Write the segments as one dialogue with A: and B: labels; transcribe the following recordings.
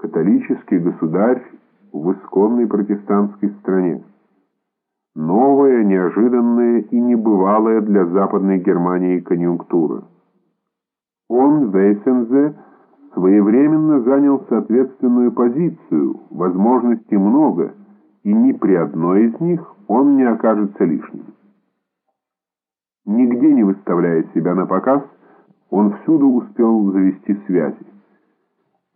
A: Католический государь в исконной протестантской стране. Новая, неожиданная и небывалая для Западной Германии конъюнктура. Он, Вейсензе, своевременно занял соответственную позицию, возможностей много, и ни при одной из них он не окажется лишним. Нигде не выставляя себя на показ, он всюду успел завести связи.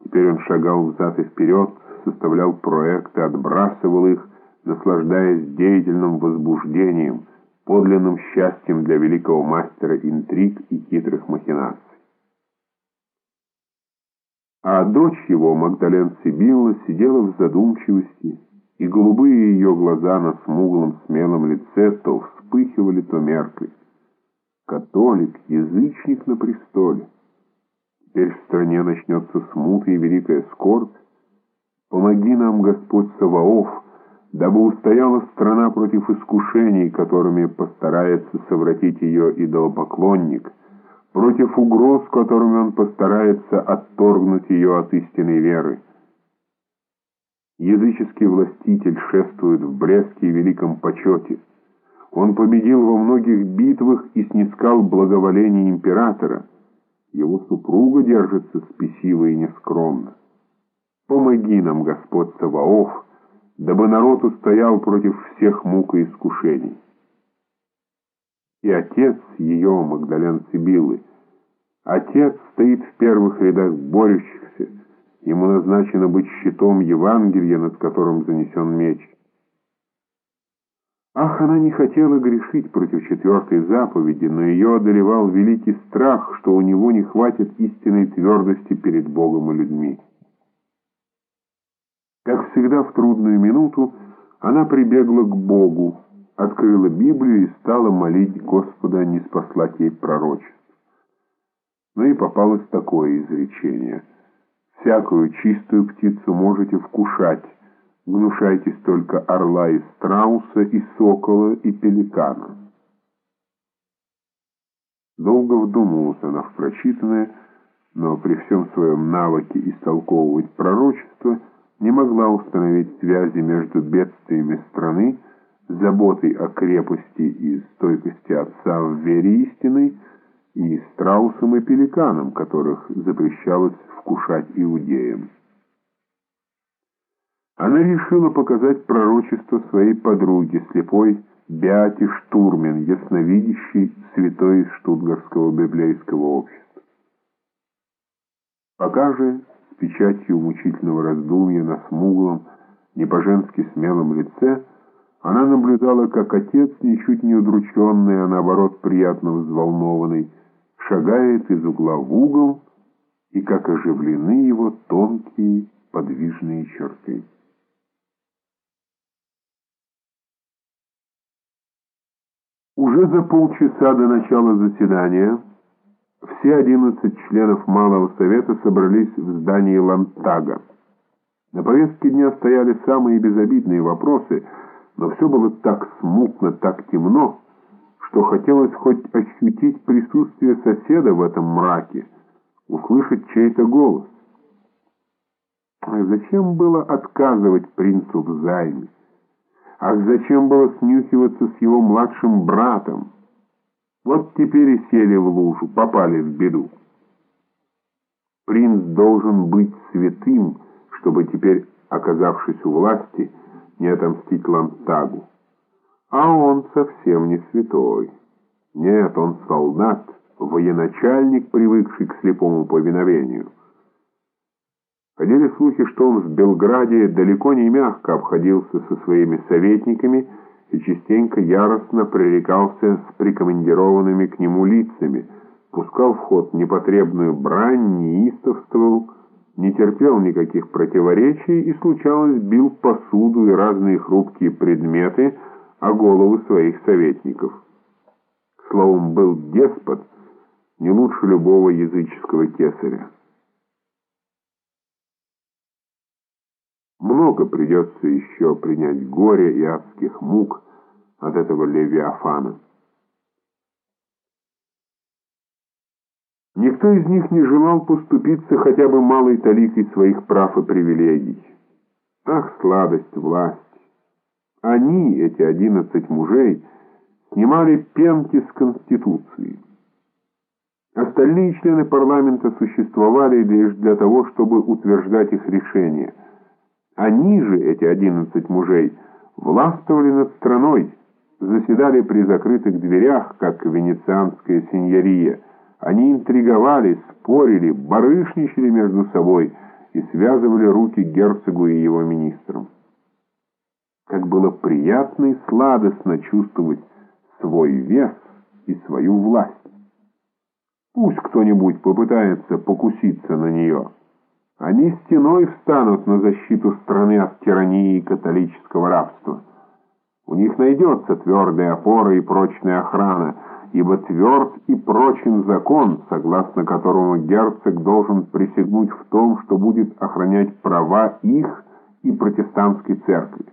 A: Теперь он шагал взад и вперед, составлял проекты, отбрасывал их, наслаждаясь деятельным возбуждением, подлинным счастьем для великого мастера интриг и хитрых махинаций. А дочь его, Магдален Сибилла, сидела в задумчивости, и голубые ее глаза на смуглом смелом лице то вспыхивали, то меркли. Католик, язычник на престоле. Теперь в стране начнется смута и великая скорбь. Помоги нам, Господь Саваоф, дабы устояла страна против искушений, которыми постарается совратить ее идолопоклонник, против угроз, которыми он постарается отторгнуть ее от истинной веры. Языческий властитель шествует в блеске и великом почете. Он победил во многих битвах и снискал благоволение императора. Его супруга держится спесиво и нескромно. Помоги нам, Господь Саваоф, дабы народ устоял против всех мук и искушений. И отец ее, Магдален Сибилы, отец стоит в первых рядах борющихся, ему назначено быть щитом Евангелия, над которым занесен меч. Ах, она не хотела грешить против четвертой заповеди, но ее одолевал великий страх, что у него не хватит истинной твердости перед Богом и людьми. Как всегда в трудную минуту, она прибегла к Богу, открыла Библию и стала молить Господа не спаслать ей пророчество. Ну и попалось такое изречение. «Всякую чистую птицу можете вкушать, гнушайтесь только орла и страуса, и сокола, и пеликана». Долго вдумывалась она в прочитанное, но при всем своем навыке истолковывать пророчество – не могла установить связи между бедствиями страны, заботой о крепости и стойкости отца в вере истинной и страусом и пеликаном, которых запрещалось вкушать иудеям. Она решила показать пророчество своей подруге, слепой Беате Штурмен, ясновидящей святой из Штутгарского библейского общества. Пока же с печатью мучительного раздумья на смуглом, не по-женски смелом лице, она наблюдала, как отец, ничуть не удрученный, а наоборот приятно взволнованный, шагает из угла в угол, и как оживлены его тонкие подвижные черты. Уже за полчаса до начала заседания все 11 членов Малого Совета собрались в здании Лантага. На повестке дня стояли самые безобидные вопросы, но все было так смутно, так темно, что хотелось хоть ощутить присутствие соседа в этом мраке, услышать чей-то голос. Ах, зачем было отказывать принцу в займе? Ах, зачем было снюхиваться с его младшим братом? Вот теперь и сели в лужу, попали в беду. Принц должен быть святым, чтобы теперь, оказавшись у власти, не отомстить Лантагу. А он совсем не святой. Нет, он солдат, военачальник, привыкший к слепому повиновению. Ходили слухи, что он в Белграде далеко не мягко обходился со своими советниками и частенько яростно пререкался с прикомандированными к нему лицами, пускал в ход непотребную брань, неистовствовал, не терпел никаких противоречий и, случалось, бил посуду и разные хрупкие предметы о головы своих советников. Словом, был деспот не лучше любого языческого кесаря. Много придется еще принять горе и адских мук от этого Левиафана. Никто из них не желал поступиться хотя бы малой таликой своих прав и привилегий. Ах, сладость власти! Они, эти одиннадцать мужей, снимали пенки с Конституции. Остальные члены парламента существовали лишь для того, чтобы утверждать их решения. Они же, эти одиннадцать мужей, властвовали над страной, заседали при закрытых дверях, как венецианская сеньория. Они интриговали, спорили, барышничали между собой и связывали руки герцогу и его министрам. Как было приятно и сладостно чувствовать свой вес и свою власть. Пусть кто-нибудь попытается покуситься на нее. Они стеной встанут на защиту страны от тирании католического рабства. У них найдется твердая опора и прочная охрана, ибо тверд и прочен закон, согласно которому герцог должен присягнуть в том, что будет охранять права их и протестантской церкви.